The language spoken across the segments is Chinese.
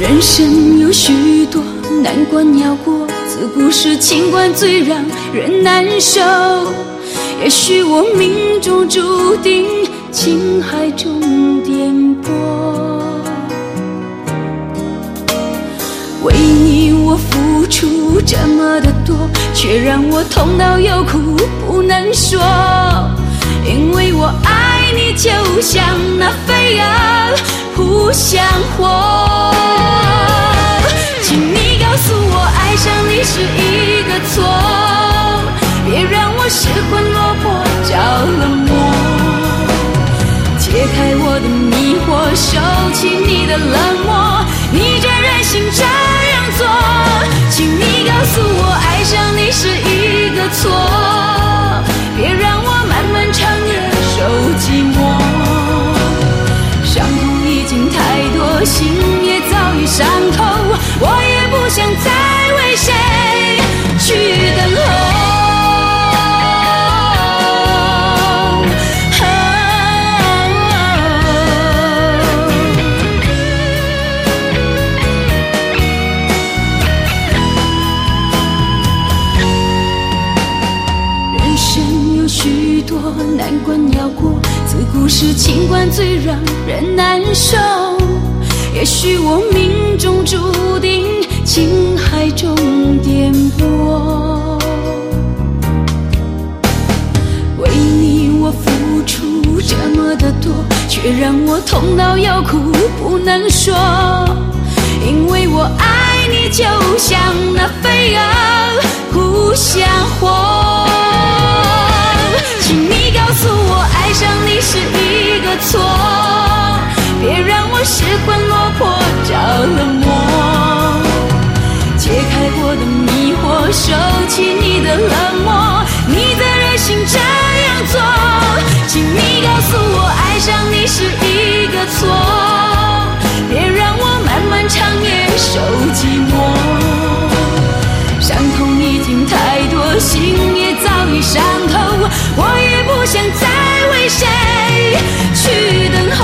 人生有许多难关要过，自古是情关最让人难受。也许我命中注定情海中颠簸，为你我付出这么的多，却让我痛到有苦不能说。因为我爱你，就像那飞蛾扑向火。收起你的冷漠，你却忍心这样做。请你告诉我，爱上你是一个错，别让我漫漫长夜受寂寞。伤痛已经太多，心也早已伤透，我也不想再难关要过，自古是情关最让人难受。也许我命中注定情海中颠簸，为你我付出这么的多，却让我痛到有苦不能说。因为我爱你，就像那飞蛾我也不想再为谁去等候。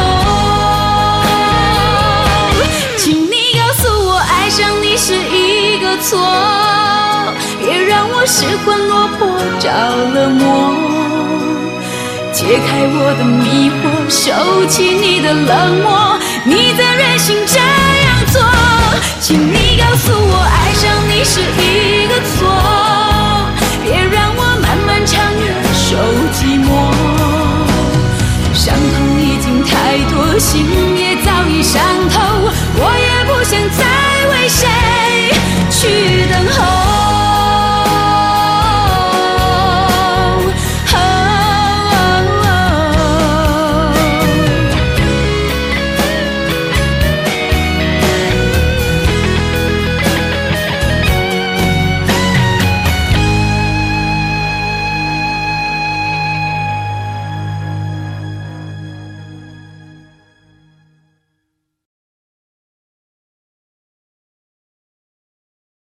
请你告诉我，爱上你是一个错，别让我失魂落魄着了魔。解开我的迷惑，收起你的冷漠，你的任性这样做。请你告诉我，爱上你是一个错，心。